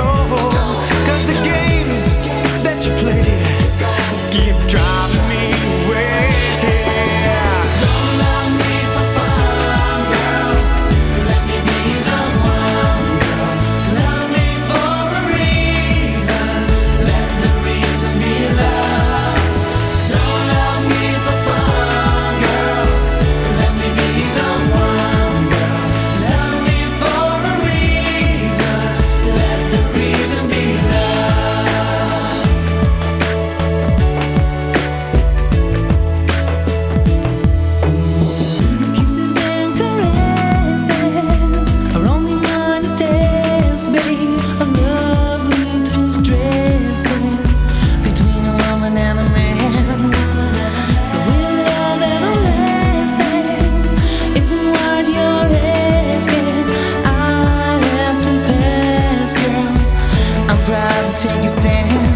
go take a stand.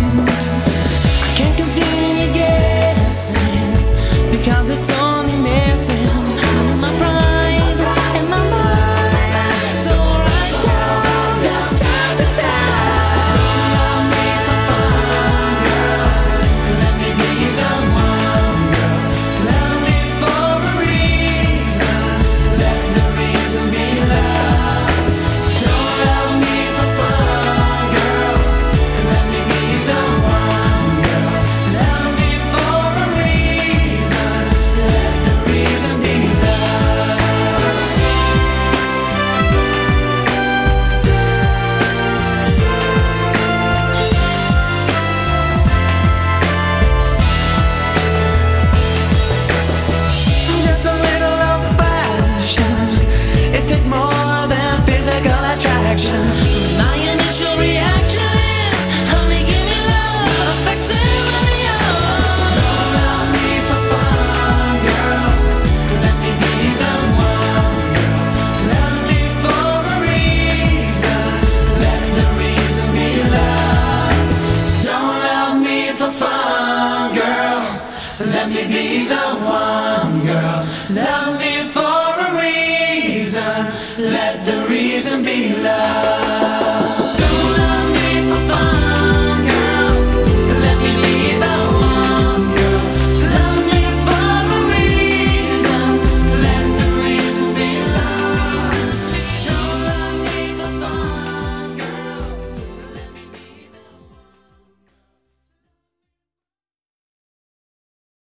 Let me be the one girl. Love me for a reason. Let the reason be love.